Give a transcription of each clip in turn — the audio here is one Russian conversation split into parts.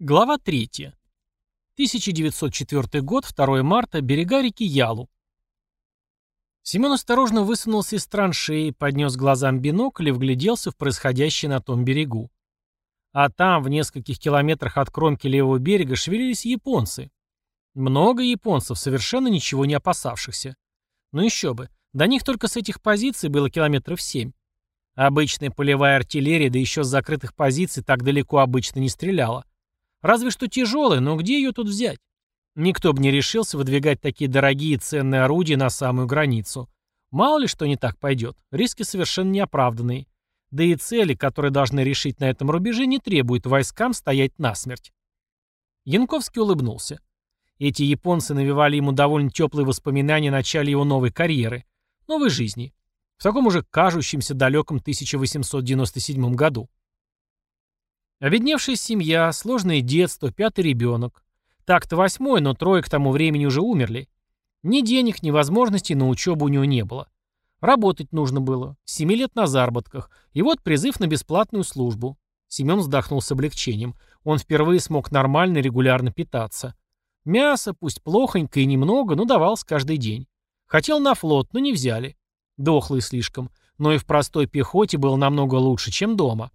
Глава 3. 1904 год, 2 марта, берега реки Ялу. Семен осторожно высунулся из траншеи, поднес глазам бинокль и вгляделся в происходящее на том берегу. А там, в нескольких километрах от кромки левого берега, шевелились японцы. Много японцев, совершенно ничего не опасавшихся. Ну еще бы, до них только с этих позиций было километров семь. Обычная полевая артиллерия, да еще с закрытых позиций, так далеко обычно не стреляла. Разве что тяжелая, но где ее тут взять? Никто бы не решился выдвигать такие дорогие ценные орудия на самую границу. Мало ли что не так пойдет. Риски совершенно неоправданные. Да и цели, которые должны решить на этом рубеже, не требуют войскам стоять насмерть. Янковский улыбнулся. Эти японцы навевали ему довольно теплые воспоминания о начале его новой карьеры, новой жизни, в таком уже кажущемся далеком 1897 году. Обедневшая семья, сложное детство, пятый ребенок. Так-то восьмой, но трое к тому времени уже умерли. Ни денег, ни возможностей на учебу у него не было. Работать нужно было. Семи лет на заработках. И вот призыв на бесплатную службу. Семен вздохнул с облегчением. Он впервые смог нормально и регулярно питаться. Мясо, пусть плохонько и немного, но давалось каждый день. Хотел на флот, но не взяли. Дохлый слишком. Но и в простой пехоте было намного лучше, чем дома.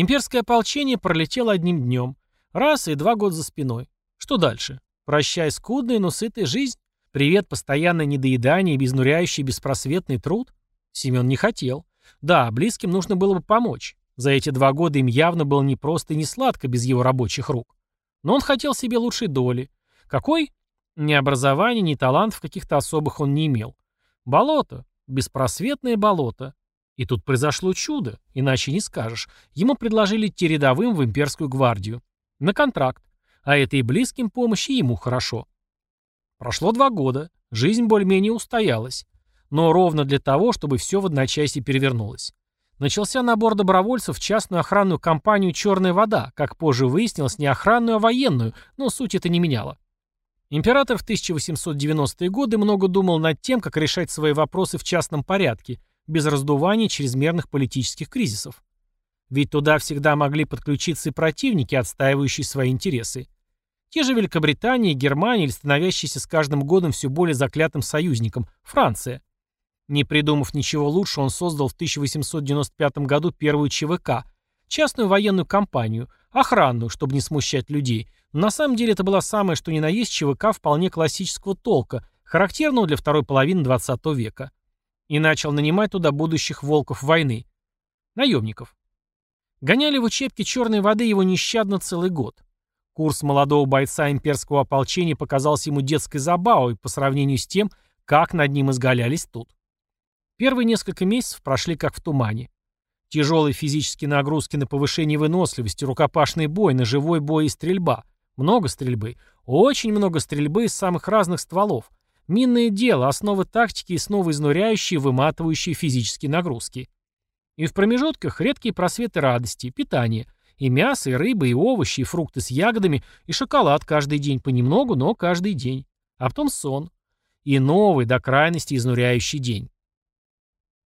Имперское ополчение пролетело одним днем. Раз и два года за спиной. Что дальше? Прощай скудная, но сытая жизнь? Привет, постоянное недоедание безнуряющий беспросветный труд? Семен не хотел. Да, близким нужно было бы помочь. За эти два года им явно было не просто и не сладко без его рабочих рук. Но он хотел себе лучшей доли. Какой? Ни образования, ни талантов каких-то особых он не имел. Болото. Беспросветное болото. И тут произошло чудо, иначе не скажешь. Ему предложили идти рядовым в имперскую гвардию. На контракт. А это и близким помощи, ему хорошо. Прошло два года. Жизнь более-менее устоялась. Но ровно для того, чтобы все в одночасье перевернулось. Начался набор добровольцев в частную охранную компанию «Черная вода», как позже выяснилось, не охранную, а военную, но суть это не меняло. Император в 1890-е годы много думал над тем, как решать свои вопросы в частном порядке, без раздувания чрезмерных политических кризисов. Ведь туда всегда могли подключиться и противники, отстаивающие свои интересы. Те же Великобритания, Германия или становящиеся с каждым годом все более заклятым союзником – Франция. Не придумав ничего лучше, он создал в 1895 году первую ЧВК – частную военную компанию, охранную, чтобы не смущать людей. Но на самом деле это была самая что ни на есть ЧВК вполне классического толка, характерного для второй половины 20 века и начал нанимать туда будущих волков войны. Наемников. Гоняли в учебке черной воды его нещадно целый год. Курс молодого бойца имперского ополчения показался ему детской забавой по сравнению с тем, как над ним изгалялись тут. Первые несколько месяцев прошли как в тумане. Тяжелые физические нагрузки на повышение выносливости, рукопашный бой, ножевой бой и стрельба. Много стрельбы. Очень много стрельбы из самых разных стволов. Минное дело, основы тактики и снова изнуряющие, выматывающие физические нагрузки. И в промежутках редкие просветы радости, питания. И мясо, и рыба, и овощи, и фрукты с ягодами, и шоколад каждый день, понемногу, но каждый день. А потом сон. И новый, до крайности изнуряющий день.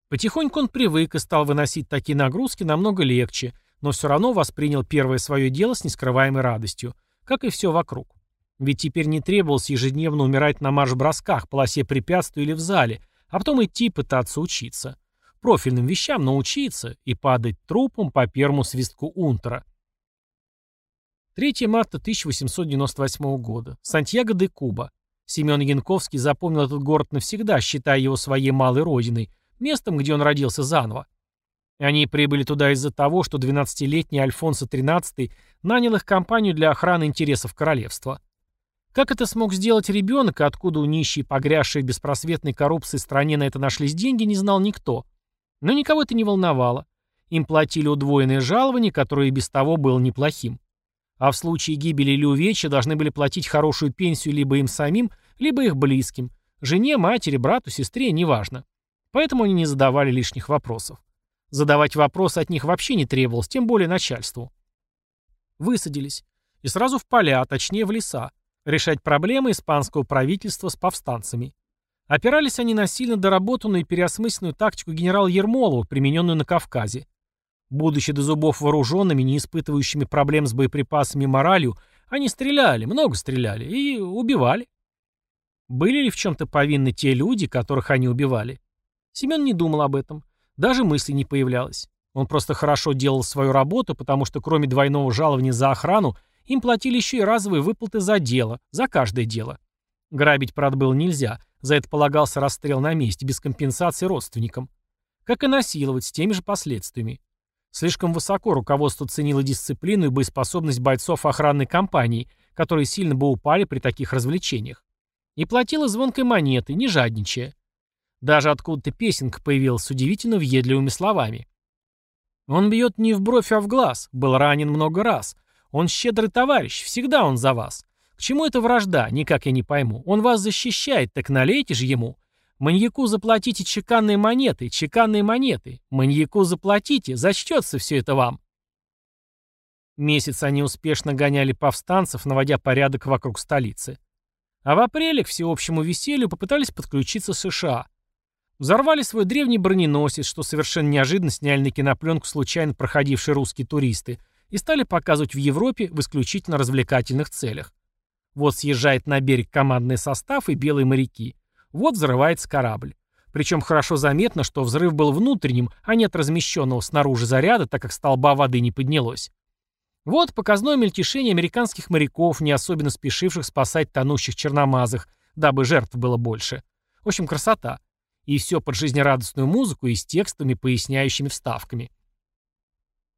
Потихоньку он привык и стал выносить такие нагрузки намного легче, но все равно воспринял первое свое дело с нескрываемой радостью, как и все вокруг. Ведь теперь не требовалось ежедневно умирать на марш-бросках, полосе препятствий или в зале, а потом идти пытаться учиться. Профильным вещам научиться и падать трупом по первому свистку Унтера. 3 марта 1898 года. Сантьяго де Куба. Семен Янковский запомнил этот город навсегда, считая его своей малой родиной, местом, где он родился заново. Они прибыли туда из-за того, что 12-летний Альфонсо XIII нанял их компанию для охраны интересов королевства. Как это смог сделать ребенок и откуда у нищей, погрязшей в беспросветной коррупции стране на это нашлись деньги, не знал никто. Но никого это не волновало. Им платили удвоенное жалование, которое и без того было неплохим. А в случае гибели или увечья должны были платить хорошую пенсию либо им самим, либо их близким. Жене, матери, брату, сестре, неважно. Поэтому они не задавали лишних вопросов. Задавать вопросы от них вообще не требовалось, тем более начальству. Высадились. И сразу в поля, а точнее в леса решать проблемы испанского правительства с повстанцами. Опирались они на сильно доработанную и переосмысленную тактику генерала Ермолова, примененную на Кавказе. Будучи до зубов вооруженными, не испытывающими проблем с боеприпасами и моралью, они стреляли, много стреляли и убивали. Были ли в чем-то повинны те люди, которых они убивали? Семен не думал об этом. Даже мысли не появлялось. Он просто хорошо делал свою работу, потому что кроме двойного жалования за охрану, им платили еще и разовые выплаты за дело, за каждое дело. Грабить, правда, было нельзя. За это полагался расстрел на месте, без компенсации родственникам. Как и насиловать, с теми же последствиями. Слишком высоко руководство ценило дисциплину и боеспособность бойцов охранной компании, которые сильно бы упали при таких развлечениях. И платила звонкой монетой, не жадничая. Даже откуда-то песенка появилась с удивительно въедливыми словами. «Он бьет не в бровь, а в глаз, был ранен много раз. Он щедрый товарищ, всегда он за вас. К чему эта вражда, никак я не пойму. Он вас защищает, так налейте же ему. Маньяку заплатите чеканные монеты, чеканные монеты. Маньяку заплатите, зачтется все это вам. Месяц они успешно гоняли повстанцев, наводя порядок вокруг столицы. А в апреле к всеобщему веселью попытались подключиться США. Взорвали свой древний броненосец, что совершенно неожиданно сняли на кинопленку случайно проходившие русские туристы, и стали показывать в Европе в исключительно развлекательных целях. Вот съезжает на берег командный состав и белые моряки. Вот взрывается корабль. Причем хорошо заметно, что взрыв был внутренним, а не от размещенного снаружи заряда, так как столба воды не поднялось. Вот показное мельтешение американских моряков, не особенно спешивших спасать тонущих черномазых, дабы жертв было больше. В общем, красота. И все под жизнерадостную музыку и с текстами, поясняющими вставками.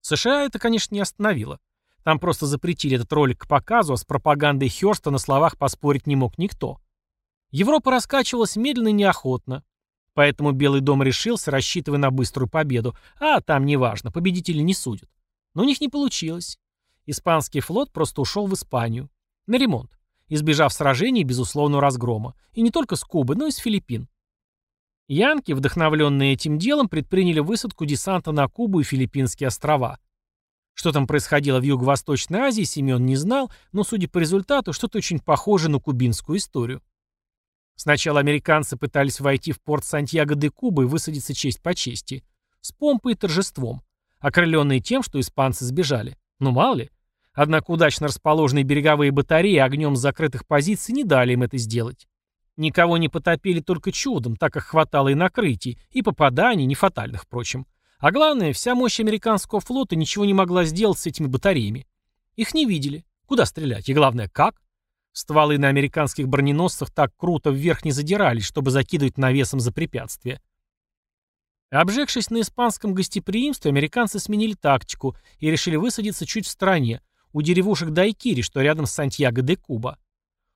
США это, конечно, не остановило. Там просто запретили этот ролик к показу, а с пропагандой Хёрста на словах поспорить не мог никто. Европа раскачивалась медленно и неохотно. Поэтому Белый дом решился, рассчитывая на быструю победу. А там неважно, победители не судят. Но у них не получилось. Испанский флот просто ушел в Испанию. На ремонт. Избежав сражений и безусловного разгрома. И не только с Кубы, но и с Филиппин. Янки, вдохновленные этим делом, предприняли высадку десанта на Кубу и Филиппинские острова. Что там происходило в Юго-Восточной Азии, Семен не знал, но, судя по результату, что-то очень похоже на кубинскую историю. Сначала американцы пытались войти в порт Сантьяго-де-Куба и высадиться честь по чести. С помпой и торжеством. Окрыленные тем, что испанцы сбежали. Ну мало ли. Однако удачно расположенные береговые батареи огнем с закрытых позиций не дали им это сделать. Никого не потопили только чудом, так как хватало и накрытий, и попаданий, не фатальных, впрочем. А главное, вся мощь американского флота ничего не могла сделать с этими батареями. Их не видели. Куда стрелять? И главное, как? Стволы на американских броненосцах так круто вверх не задирались, чтобы закидывать навесом за препятствия. Обжегшись на испанском гостеприимстве, американцы сменили тактику и решили высадиться чуть в стороне, у деревушек Дайкири, что рядом с Сантьяго-де-Куба.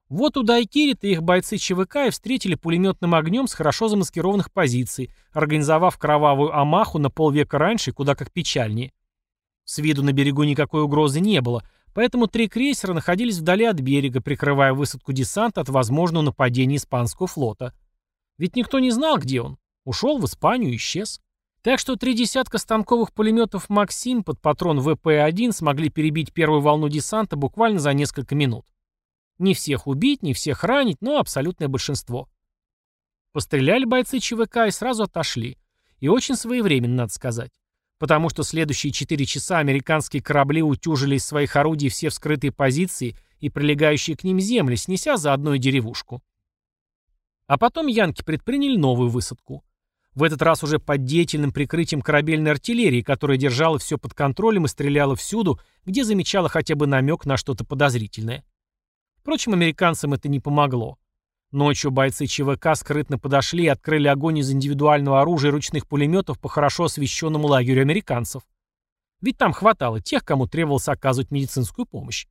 Вот у Дайкири-то их бойцы ЧВК и встретили пулеметным огнем с хорошо замаскированных позиций, организовав кровавую амаху на полвека раньше куда как печальнее. С виду на берегу никакой угрозы не было, Поэтому три крейсера находились вдали от берега, прикрывая высадку десанта от возможного нападения испанского флота. Ведь никто не знал, где он. Ушел в Испанию и исчез. Так что три десятка станковых пулеметов «Максим» под патрон ВП-1 смогли перебить первую волну десанта буквально за несколько минут. Не всех убить, не всех ранить, но абсолютное большинство. Постреляли бойцы ЧВК и сразу отошли. И очень своевременно, надо сказать потому что следующие 4 часа американские корабли утюжили из своих орудий все вскрытые позиции и прилегающие к ним земли, снеся за одну деревушку. А потом янки предприняли новую высадку. В этот раз уже под деятельным прикрытием корабельной артиллерии, которая держала все под контролем и стреляла всюду, где замечала хотя бы намек на что-то подозрительное. Впрочем, американцам это не помогло. Ночью бойцы ЧВК скрытно подошли и открыли огонь из индивидуального оружия и ручных пулеметов по хорошо освещенному лагерю американцев. Ведь там хватало тех, кому требовалось оказывать медицинскую помощь.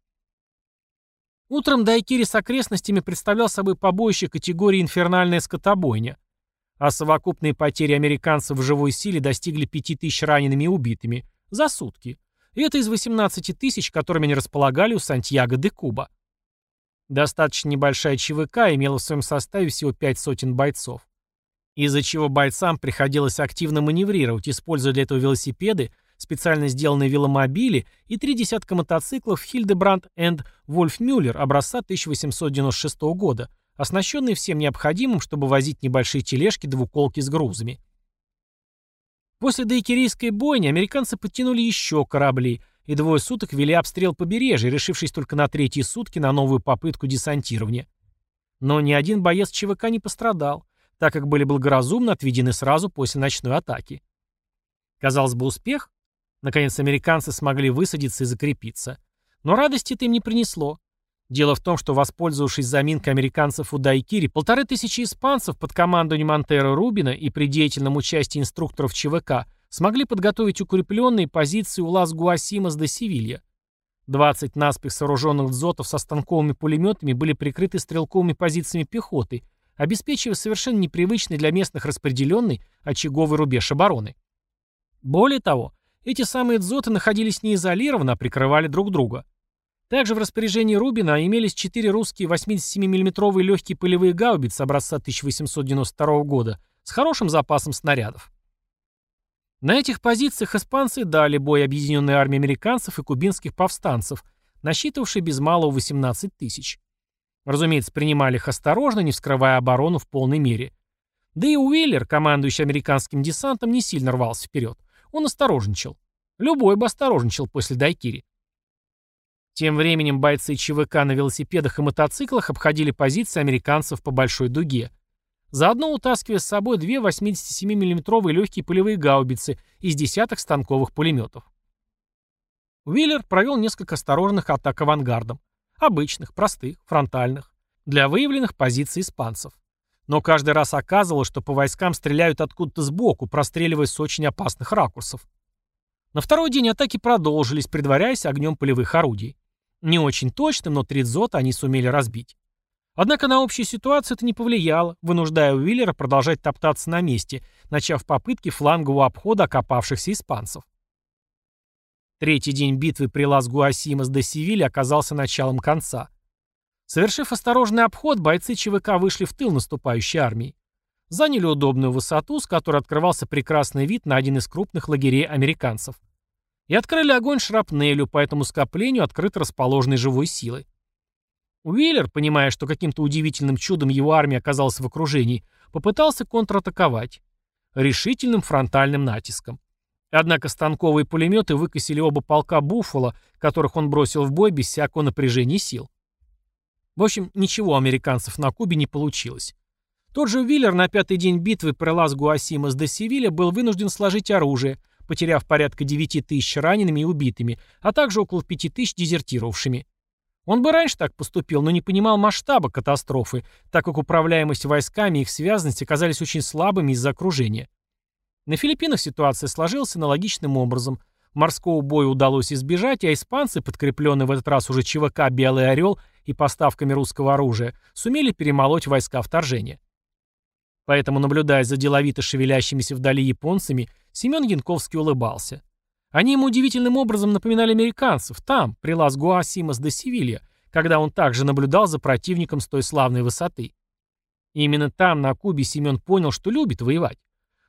Утром Дайкири с окрестностями представлял собой побоище категории «инфернальная скотобойня», а совокупные потери американцев в живой силе достигли 5000 ранеными и убитыми за сутки. И это из 18 тысяч, которыми они располагали у Сантьяго де Куба. Достаточно небольшая ЧВК имела в своем составе всего пять сотен бойцов. Из-за чего бойцам приходилось активно маневрировать, используя для этого велосипеды, специально сделанные веломобили и три десятка мотоциклов Хильдебранд энд Вольфмюллер образца 1896 года, оснащенные всем необходимым, чтобы возить небольшие тележки двуколки с грузами. После Дейкерийской бойни американцы подтянули еще корабли и двое суток вели обстрел побережья, решившись только на третьи сутки на новую попытку десантирования. Но ни один боец ЧВК не пострадал, так как были благоразумно отведены сразу после ночной атаки. Казалось бы, успех. Наконец, американцы смогли высадиться и закрепиться. Но радости это им не принесло. Дело в том, что, воспользовавшись заминкой американцев у Дайкири, полторы тысячи испанцев под командованием Монтера Рубина и при деятельном участии инструкторов ЧВК смогли подготовить укрепленные позиции у Лас-Гуасимас де Севилья. 20 наспех сооруженных дзотов со станковыми пулеметами были прикрыты стрелковыми позициями пехоты, обеспечивая совершенно непривычный для местных распределенный очаговый рубеж обороны. Более того, эти самые дзоты находились не изолированно, а прикрывали друг друга. Также в распоряжении Рубина имелись четыре русские 87 миллиметровые легкие пылевые гаубицы образца 1892 года с хорошим запасом снарядов. На этих позициях испанцы дали бой объединенной армии американцев и кубинских повстанцев, насчитывавшей без малого 18 тысяч. Разумеется, принимали их осторожно, не вскрывая оборону в полной мере. Да и Уиллер, командующий американским десантом, не сильно рвался вперед. Он осторожничал. Любой бы осторожничал после Дайкири. Тем временем бойцы ЧВК на велосипедах и мотоциклах обходили позиции американцев по большой дуге. Заодно утаскивая с собой две 87 миллиметровые легкие полевые гаубицы из десяток станковых пулеметов. Уиллер провел несколько осторожных атак авангардом. Обычных, простых, фронтальных. Для выявленных позиций испанцев. Но каждый раз оказывалось, что по войскам стреляют откуда-то сбоку, простреливая с очень опасных ракурсов. На второй день атаки продолжились, предваряясь огнем полевых орудий. Не очень точным, но три они сумели разбить. Однако на общую ситуацию это не повлияло, вынуждая Уиллера продолжать топтаться на месте, начав попытки флангового обхода окопавшихся испанцев. Третий день битвы при Лас-Гуасимас де Севилья оказался началом конца. Совершив осторожный обход, бойцы ЧВК вышли в тыл наступающей армии. Заняли удобную высоту, с которой открывался прекрасный вид на один из крупных лагерей американцев и открыли огонь шрапнелью по этому скоплению открыто расположенной живой силы. Уиллер, понимая, что каким-то удивительным чудом его армия оказалась в окружении, попытался контратаковать. Решительным фронтальным натиском. Однако станковые пулеметы выкосили оба полка «Буффало», которых он бросил в бой без всякого напряжения сил. В общем, ничего у американцев на Кубе не получилось. Тот же Уиллер на пятый день битвы при Лас-Гуасимас де Севилья был вынужден сложить оружие, потеряв порядка 9 тысяч ранеными и убитыми, а также около 5 тысяч дезертировавшими. Он бы раньше так поступил, но не понимал масштаба катастрофы, так как управляемость войсками и их связанность оказались очень слабыми из-за окружения. На Филиппинах ситуация сложилась аналогичным образом. Морского боя удалось избежать, а испанцы, подкрепленные в этот раз уже ЧВК «Белый орел» и поставками русского оружия, сумели перемолоть войска вторжения. Поэтому, наблюдая за деловито шевелящимися вдали японцами, Семен Янковский улыбался. Они ему удивительным образом напоминали американцев, там, при Лас-Гуасимас де Севилья, когда он также наблюдал за противником с той славной высоты. И именно там, на Кубе, Семен понял, что любит воевать.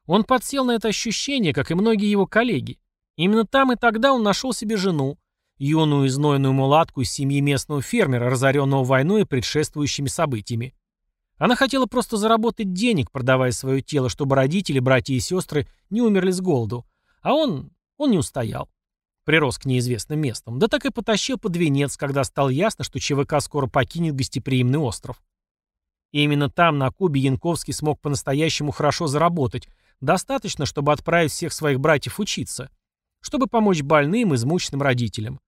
Он подсел на это ощущение, как и многие его коллеги. Именно там и тогда он нашел себе жену, юную изнойную мулатку из семьи местного фермера, разоренного войной и предшествующими событиями. Она хотела просто заработать денег, продавая свое тело, чтобы родители, братья и сестры не умерли с голоду. А он... он не устоял. Прирос к неизвестным местам. Да так и потащил под венец, когда стало ясно, что ЧВК скоро покинет гостеприимный остров. И именно там, на Кубе, Янковский смог по-настоящему хорошо заработать. Достаточно, чтобы отправить всех своих братьев учиться. Чтобы помочь больным, измученным родителям.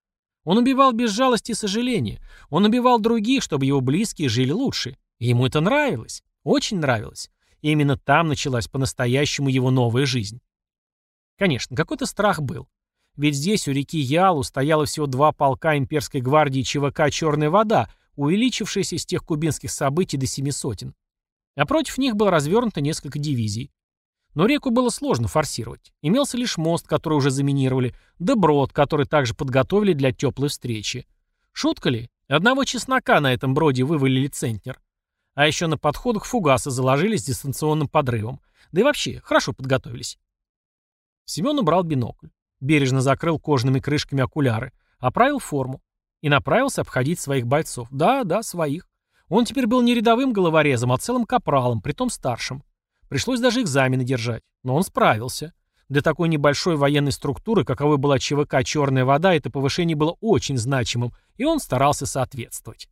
Он убивал без жалости и сожаления. Он убивал других, чтобы его близкие жили лучше ему это нравилось. Очень нравилось. И именно там началась по-настоящему его новая жизнь. Конечно, какой-то страх был. Ведь здесь, у реки Ялу, стояло всего два полка имперской гвардии ЧВК «Черная вода», увеличившаяся с тех кубинских событий до семи сотен. А против них было развернуто несколько дивизий. Но реку было сложно форсировать. Имелся лишь мост, который уже заминировали, да брод, который также подготовили для теплой встречи. Шутка ли? Одного чеснока на этом броде вывалили центнер. А еще на подходах фугасы заложились дистанционным подрывом. Да и вообще, хорошо подготовились. Семен убрал бинокль. Бережно закрыл кожаными крышками окуляры. Оправил форму. И направился обходить своих бойцов. Да, да, своих. Он теперь был не рядовым головорезом, а целым капралом, притом старшим. Пришлось даже экзамены держать. Но он справился. Для такой небольшой военной структуры, каковой была ЧВК «Черная вода», это повышение было очень значимым, и он старался соответствовать.